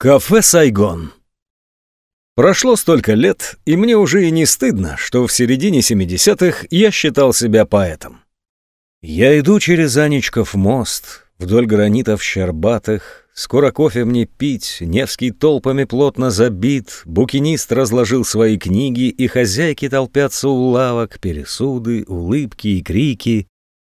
Кафе «Сайгон». Прошло столько лет, и мне уже и не стыдно, что в середине 70-х я считал себя поэтом. Я иду через Анечков мост, вдоль гранитов щербатых, скоро кофе мне пить, Невский толпами плотно забит, букинист разложил свои книги, и хозяйки толпятся у лавок, пересуды, улыбки и крики.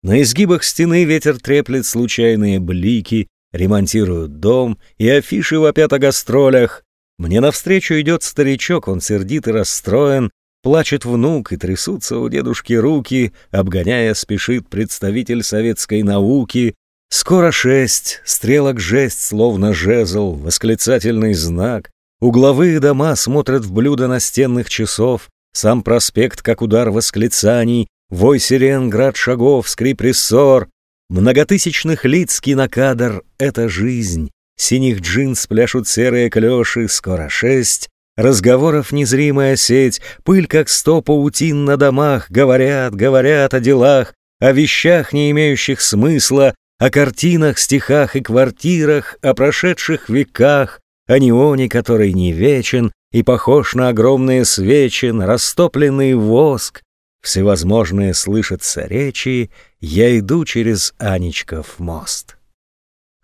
На изгибах стены ветер треплет случайные блики, ремонтируют дом, и афиши вопят о гастролях. Мне навстречу идет старичок, он сердит и расстроен, плачет внук, и трясутся у дедушки руки, обгоняя спешит представитель советской науки. Скоро шесть, стрелок жесть, словно жезл, восклицательный знак. Угловые дома смотрят в блюдо настенных часов, сам проспект, как удар восклицаний, вой сирен, град шагов, скрип рессор, Многотысячных лиц кинокадр — это жизнь. Синих джинс пляшут серые клёши, скоро шесть. Разговоров незримая сеть, пыль как сто паутин на домах, Говорят, говорят о делах, о вещах, не имеющих смысла, О картинах, стихах и квартирах, о прошедших веках, О неоне, который не вечен и похож на огромные свечи, на растопленный воск, Всевозможные слышатся речи, я иду через Анечков мост.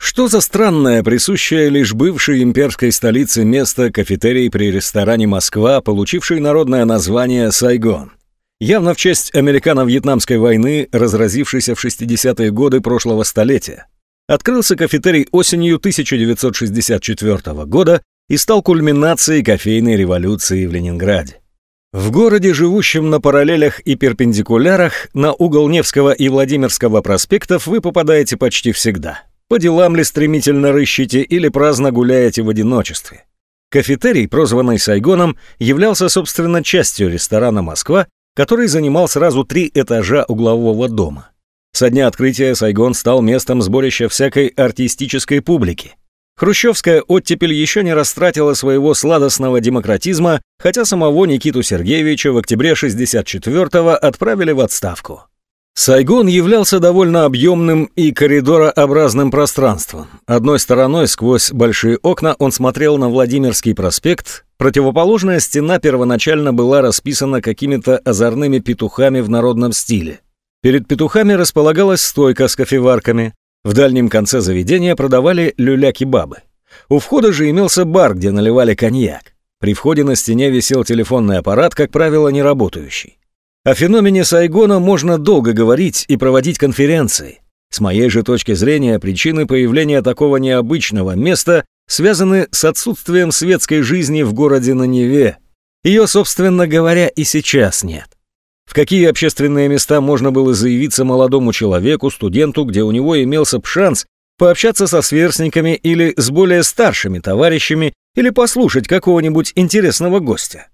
Что за странное, присущее лишь бывшей имперской столице место кафетерий при ресторане «Москва», получивший народное название «Сайгон»? Явно в честь американо-вьетнамской войны, разразившейся в 60-е годы прошлого столетия. Открылся кафетерий осенью 1964 года и стал кульминацией кофейной революции в Ленинграде. В городе, живущем на параллелях и перпендикулярах, на угол Невского и Владимирского проспектов вы попадаете почти всегда. По делам ли стремительно рыщите или праздно гуляете в одиночестве. Кафетерий, прозванный Сайгоном, являлся, собственно, частью ресторана «Москва», который занимал сразу три этажа углового дома. Со дня открытия Сайгон стал местом сборища всякой артистической публики. Хрущевская оттепель еще не растратила своего сладостного демократизма, хотя самого Никиту Сергеевича в октябре 64-го отправили в отставку. Сайгон являлся довольно объемным и коридорообразным пространством. Одной стороной сквозь большие окна он смотрел на Владимирский проспект, противоположная стена первоначально была расписана какими-то озорными петухами в народном стиле. Перед петухами располагалась стойка с кофеварками, в дальнем конце заведения продавали люля-кебабы. У входа же имелся бар, где наливали коньяк. При входе на стене висел телефонный аппарат, как правило, не работающий. О феномене Сайгона можно долго говорить и проводить конференции. С моей же точки зрения, причины появления такого необычного места связаны с отсутствием светской жизни в городе на Неве. Ее, собственно говоря, и сейчас нет. В какие общественные места можно было заявиться молодому человеку, студенту, где у него имелся шанс пообщаться со сверстниками или с более старшими товарищами или послушать какого-нибудь интересного гостя.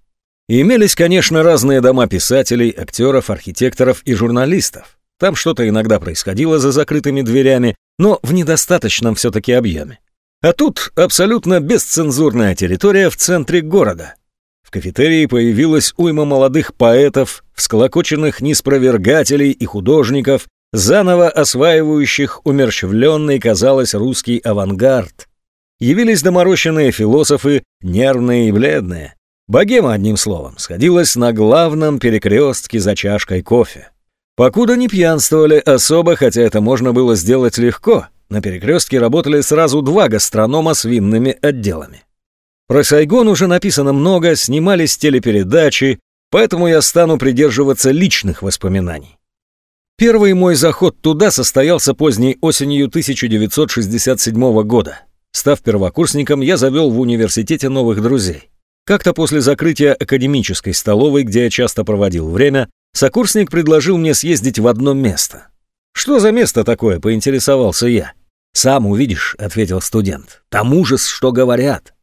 Имелись, конечно, разные дома писателей, актеров, архитекторов и журналистов. Там что-то иногда происходило за закрытыми дверями, но в недостаточном все-таки объеме. А тут абсолютно бесцензурная территория в центре города – в кафетерии появилась уйма молодых поэтов, всколокоченных неспровергателей и художников, заново осваивающих умерщвленный, казалось, русский авангард. Явились доморощенные философы, нервные и бледные. Богема, одним словом, сходилась на главном перекрестке за чашкой кофе. Покуда не пьянствовали особо, хотя это можно было сделать легко, на перекрестке работали сразу два гастронома с винными отделами. Про Сайгон уже написано много, снимались телепередачи, поэтому я стану придерживаться личных воспоминаний. Первый мой заход туда состоялся поздней осенью 1967 года. Став первокурсником, я завел в университете новых друзей. Как-то после закрытия академической столовой, где я часто проводил время, сокурсник предложил мне съездить в одно место. «Что за место такое?» – поинтересовался я. «Сам увидишь», – ответил студент. «Там ужас, что говорят».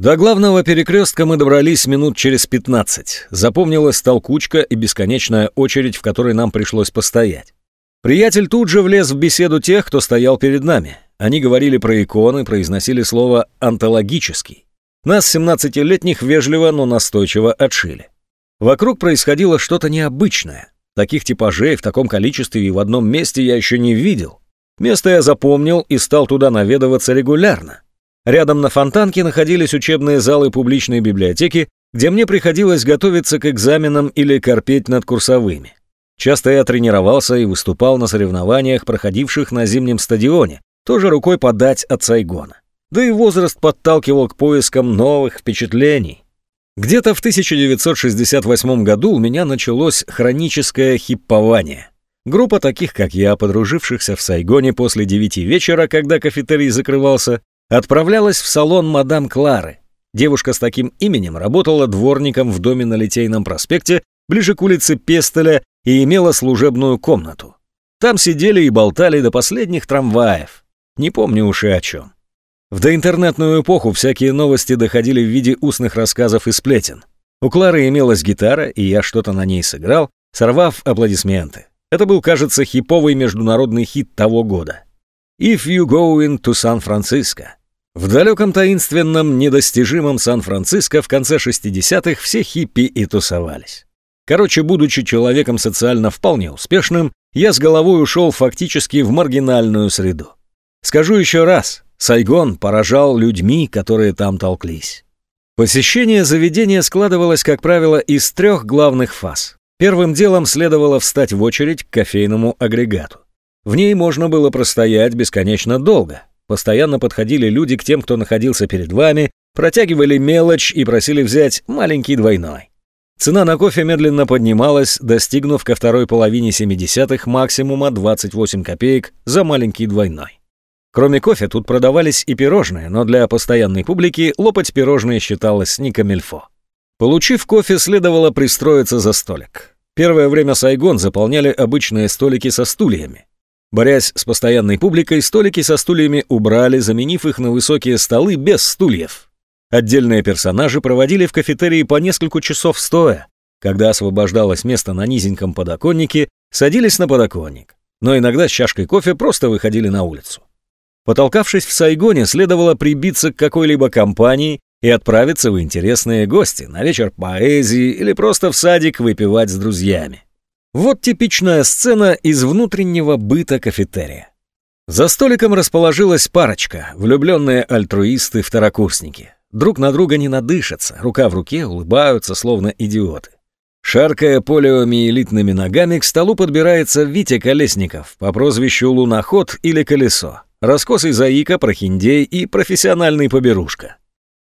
До главного перекрестка мы добрались минут через 15. Запомнилась толкучка и бесконечная очередь, в которой нам пришлось постоять. Приятель тут же влез в беседу тех, кто стоял перед нами. Они говорили про иконы, произносили слово «антологический». Нас, 17-летних, вежливо, но настойчиво отшили. Вокруг происходило что-то необычное. Таких типажей в таком количестве и в одном месте я еще не видел. Место я запомнил и стал туда наведываться регулярно. Рядом на Фонтанке находились учебные залы публичной библиотеки, где мне приходилось готовиться к экзаменам или корпеть над курсовыми. Часто я тренировался и выступал на соревнованиях, проходивших на зимнем стадионе, тоже рукой подать от Сайгона. Да и возраст подталкивал к поискам новых впечатлений. Где-то в 1968 году у меня началось хроническое хиппование. Группа таких, как я, подружившихся в Сайгоне после девяти вечера, когда кафетерий закрывался, отправлялась в салон мадам Клары. Девушка с таким именем работала дворником в доме на Литейном проспекте, ближе к улице Пестеля, и имела служебную комнату. Там сидели и болтали до последних трамваев. Не помню уж и о чем. В доинтернетную эпоху всякие новости доходили в виде устных рассказов и сплетен. У Клары имелась гитара, и я что-то на ней сыграл, сорвав аплодисменты. Это был, кажется, хиповый международный хит того года. «If you go into San Francisco». В далеком таинственном, недостижимом Сан-Франциско в конце 60-х все хиппи и тусовались. Короче, будучи человеком социально вполне успешным, я с головой ушел фактически в маргинальную среду. Скажу еще раз, Сайгон поражал людьми, которые там толклись. Посещение заведения складывалось, как правило, из трех главных фаз. Первым делом следовало встать в очередь к кофейному агрегату. В ней можно было простоять бесконечно долго, Постоянно подходили люди к тем, кто находился перед вами, протягивали мелочь и просили взять маленький двойной. Цена на кофе медленно поднималась, достигнув ко второй половине 70-х максимума 28 копеек за маленький двойной. Кроме кофе тут продавались и пирожные, но для постоянной публики лопать пирожные считалось не камельфо. Получив кофе, следовало пристроиться за столик. Первое время Сайгон заполняли обычные столики со стульями. Борясь с постоянной публикой, столики со стульями убрали, заменив их на высокие столы без стульев. Отдельные персонажи проводили в кафетерии по несколько часов стоя. Когда освобождалось место на низеньком подоконнике, садились на подоконник. Но иногда с чашкой кофе просто выходили на улицу. Потолкавшись в Сайгоне, следовало прибиться к какой-либо компании и отправиться в интересные гости на вечер поэзии или просто в садик выпивать с друзьями. Вот типичная сцена из внутреннего быта кафетерия. За столиком расположилась парочка, влюбленные альтруисты-второкурсники. Друг на друга не надышатся, рука в руке улыбаются, словно идиоты. Шаркая полиомиелитными ногами, к столу подбирается Витя Колесников по прозвищу Луноход или Колесо, раскосый заика, прохиндей и профессиональный поберушка.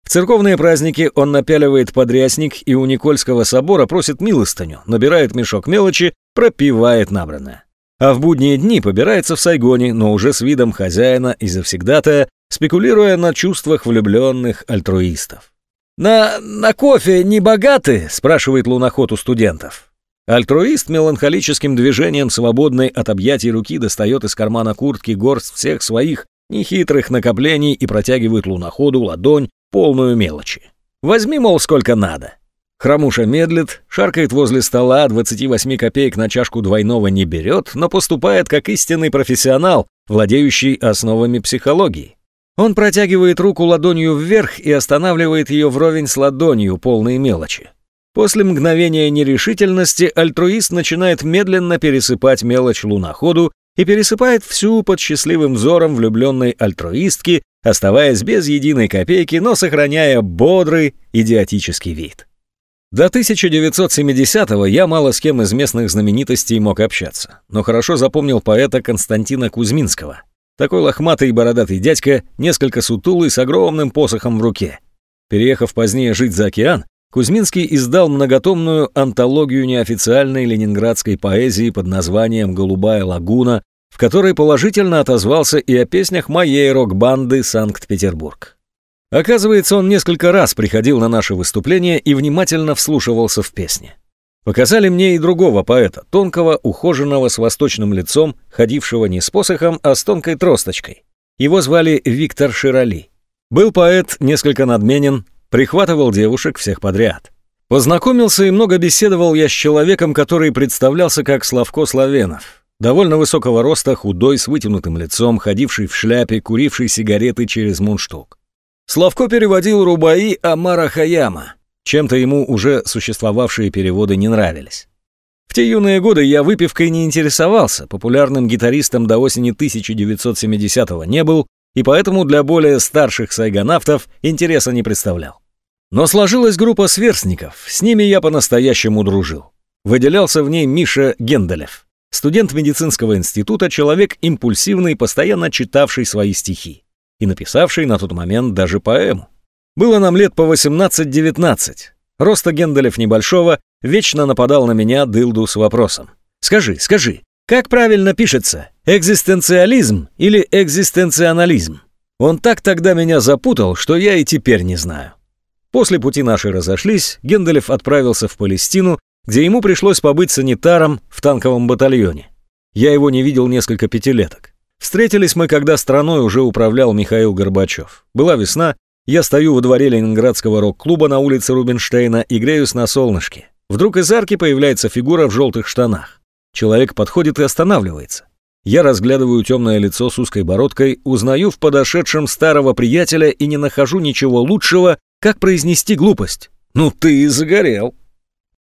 В церковные праздники он напяливает подрясник и у Никольского собора просит милостыню, набирает мешок мелочи, пропивает набранное. А в будние дни побирается в Сайгоне, но уже с видом хозяина и завсегдатая, спекулируя на чувствах влюбленных альтруистов. «На, на кофе не богаты?» – спрашивает луноход у студентов. Альтруист меланхолическим движением свободной от объятий руки достает из кармана куртки горсть всех своих нехитрых накоплений и протягивает луноходу ладонь, полную мелочи. Возьми, мол, сколько надо. Хромуша медлит, шаркает возле стола, 28 копеек на чашку двойного не берет, но поступает как истинный профессионал, владеющий основами психологии. Он протягивает руку ладонью вверх и останавливает ее вровень с ладонью, полной мелочи. После мгновения нерешительности альтруист начинает медленно пересыпать мелочь луноходу и пересыпает всю под счастливым взором влюбленной альтруистки, оставаясь без единой копейки, но сохраняя бодрый идиотический вид. До 1970-го я мало с кем из местных знаменитостей мог общаться, но хорошо запомнил поэта Константина Кузьминского. Такой лохматый и бородатый дядька, несколько сутулый, с огромным посохом в руке. Переехав позднее жить за океан, Кузьминский издал многотомную антологию неофициальной ленинградской поэзии под названием «Голубая лагуна», в которой положительно отозвался и о песнях моей рок-банды «Санкт-Петербург». Оказывается, он несколько раз приходил на наши выступления и внимательно вслушивался в песни. Показали мне и другого поэта, тонкого, ухоженного, с восточным лицом, ходившего не с посохом, а с тонкой тросточкой. Его звали Виктор Широли. Был поэт несколько надменен, прихватывал девушек всех подряд. Познакомился и много беседовал я с человеком, который представлялся как Славко Славенов. Довольно высокого роста, худой, с вытянутым лицом, ходивший в шляпе, куривший сигареты через мундштук. Славко переводил рубаи Амара Хаяма. Чем-то ему уже существовавшие переводы не нравились. В те юные годы я выпивкой не интересовался, популярным гитаристом до осени 1970-го не был, и поэтому для более старших сайгонавтов интереса не представлял. Но сложилась группа сверстников, с ними я по-настоящему дружил. Выделялся в ней Миша Генделев, студент медицинского института, человек импульсивный, постоянно читавший свои стихи и написавший на тот момент даже поэму. Было нам лет по 18-19. Роста Генделев небольшого вечно нападал на меня дылду с вопросом. «Скажи, скажи, как правильно пишется, экзистенциализм или экзистенционализм?» Он так тогда меня запутал, что я и теперь не знаю. После пути наши разошлись, Генделев отправился в Палестину, где ему пришлось побыть санитаром в танковом батальоне. Я его не видел несколько пятилеток. Встретились мы, когда страной уже управлял Михаил Горбачев. Была весна, я стою во дворе ленинградского рок-клуба на улице Рубинштейна и греюсь на солнышке. Вдруг из арки появляется фигура в желтых штанах. Человек подходит и останавливается. Я разглядываю темное лицо с узкой бородкой, узнаю в подошедшем старого приятеля и не нахожу ничего лучшего, как произнести глупость. «Ну ты и загорел!»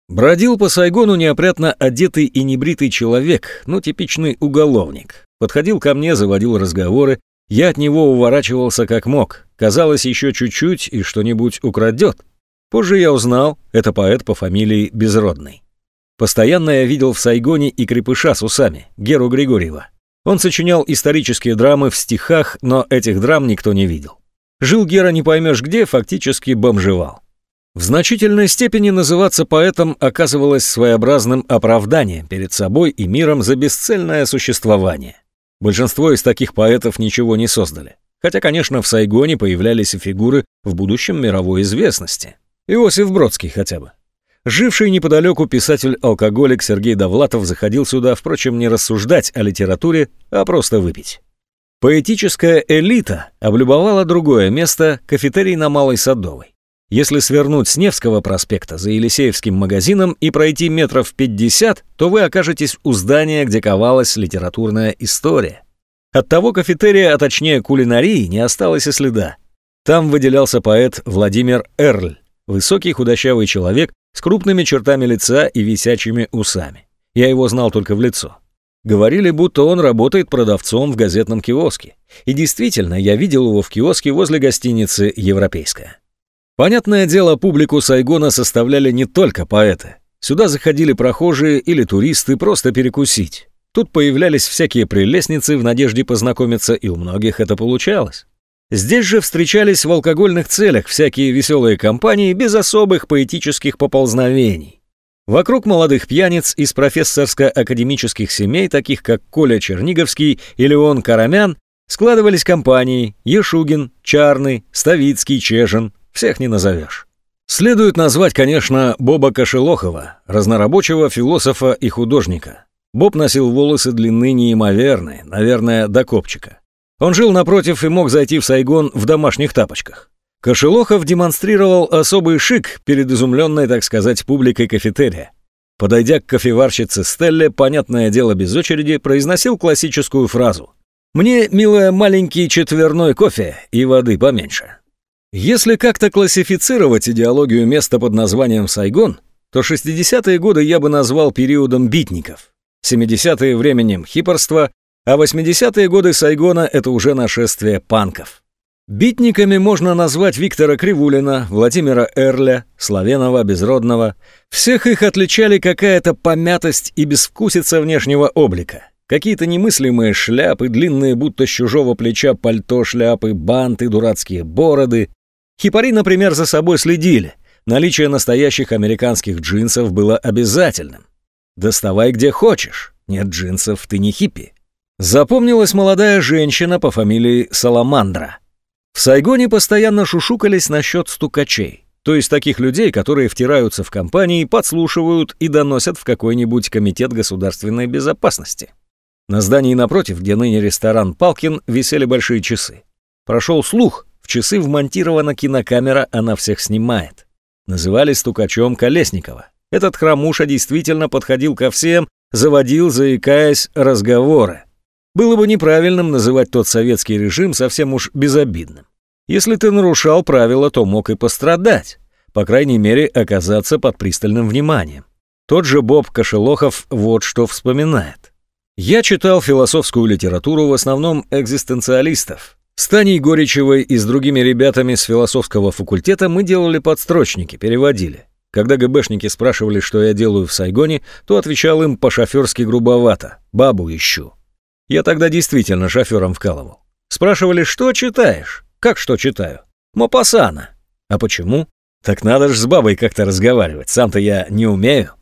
Бродил по Сайгону неопрятно одетый и небритый человек, ну типичный уголовник. Подходил ко мне, заводил разговоры, я от него уворачивался как мог. Казалось, еще чуть-чуть и что-нибудь украдет. Позже я узнал, это поэт по фамилии Безродный. Постоянно я видел в Сайгоне и крепыша с усами, Геру Григорьева. Он сочинял исторические драмы в стихах, но этих драм никто не видел. Жил Гера не поймешь где, фактически бомжевал. В значительной степени называться поэтом оказывалось своеобразным оправданием перед собой и миром за бесцельное существование. Большинство из таких поэтов ничего не создали. Хотя, конечно, в Сайгоне появлялись и фигуры в будущем мировой известности. Иосиф Бродский хотя бы. Живший неподалеку писатель-алкоголик Сергей Довлатов заходил сюда, впрочем, не рассуждать о литературе, а просто выпить. Поэтическая элита облюбовала другое место – кафетерий на Малой Садовой. Если свернуть с Невского проспекта за Елисеевским магазином и пройти метров 50, то вы окажетесь у здания, где ковалась литературная история. От того кафетерия, а точнее кулинарии, не осталось и следа. Там выделялся поэт Владимир Эрль, высокий худощавый человек с крупными чертами лица и висячими усами. Я его знал только в лицо. Говорили, будто он работает продавцом в газетном киоске. И действительно, я видел его в киоске возле гостиницы «Европейская». Понятное дело, публику Сайгона составляли не только поэты. Сюда заходили прохожие или туристы просто перекусить. Тут появлялись всякие прелестницы в надежде познакомиться, и у многих это получалось. Здесь же встречались в алкогольных целях всякие веселые компании без особых поэтических поползновений. Вокруг молодых пьяниц из профессорско-академических семей, таких как Коля Черниговский и Леон Карамян, складывались компании Ешугин, Чарный, Ставицкий, Чежин, всех не назовешь. Следует назвать, конечно, Боба Кошелохова, разнорабочего философа и художника. Боб носил волосы длины неимоверные, наверное, до копчика. Он жил напротив и мог зайти в Сайгон в домашних тапочках. Кошелохов демонстрировал особый шик перед изумленной, так сказать, публикой кафетерия. Подойдя к кофеварщице Стелле, понятное дело без очереди, произносил классическую фразу. «Мне, милая, маленький четверной кофе и воды поменьше». Если как-то классифицировать идеологию места под названием Сайгон, то 60-е годы я бы назвал периодом битников. 70-е временем хипорства, а 80-е годы Сайгона — это уже нашествие панков. Битниками можно назвать Виктора Кривулина, Владимира Эрля, Славенова, Безродного. Всех их отличали какая-то помятость и безвкусица внешнего облика. Какие-то немыслимые шляпы, длинные будто с чужого плеча пальто шляпы, банты, дурацкие бороды. Хипари, например, за собой следили. Наличие настоящих американских джинсов было обязательным. Доставай где хочешь. Нет джинсов, ты не хиппи. Запомнилась молодая женщина по фамилии Саламандра. В Сайгоне постоянно шушукались насчет стукачей, то есть таких людей, которые втираются в компании, подслушивают и доносят в какой-нибудь комитет государственной безопасности. На здании напротив, где ныне ресторан «Палкин», висели большие часы. Прошел слух, в часы вмонтирована кинокамера, она всех снимает. Называли стукачом Колесникова. Этот хромуша действительно подходил ко всем, заводил, заикаясь, разговоры. Было бы неправильным называть тот советский режим совсем уж безобидным. Если ты нарушал правила, то мог и пострадать, по крайней мере, оказаться под пристальным вниманием. Тот же Боб Кошелохов вот что вспоминает. «Я читал философскую литературу в основном экзистенциалистов. С Таней Горичевой и с другими ребятами с философского факультета мы делали подстрочники, переводили. Когда ГБшники спрашивали, что я делаю в Сайгоне, то отвечал им по-шоферски грубовато «бабу ищу». Я тогда действительно шофером вкалывал. Спрашивали, что читаешь? Как что читаю? Мопассана. А почему? Так надо ж с бабой как-то разговаривать, сам-то я не умею.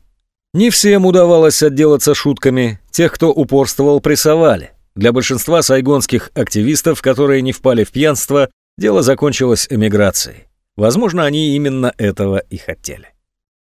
Не всем удавалось отделаться шутками, тех, кто упорствовал, прессовали. Для большинства сайгонских активистов, которые не впали в пьянство, дело закончилось эмиграцией. Возможно, они именно этого и хотели.